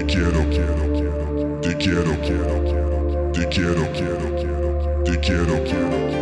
Te quiero, quiero, quiero. Te quiero, quiero, quiero. Te quiero, quiero, quiero. Te quiero, quiero, quiero.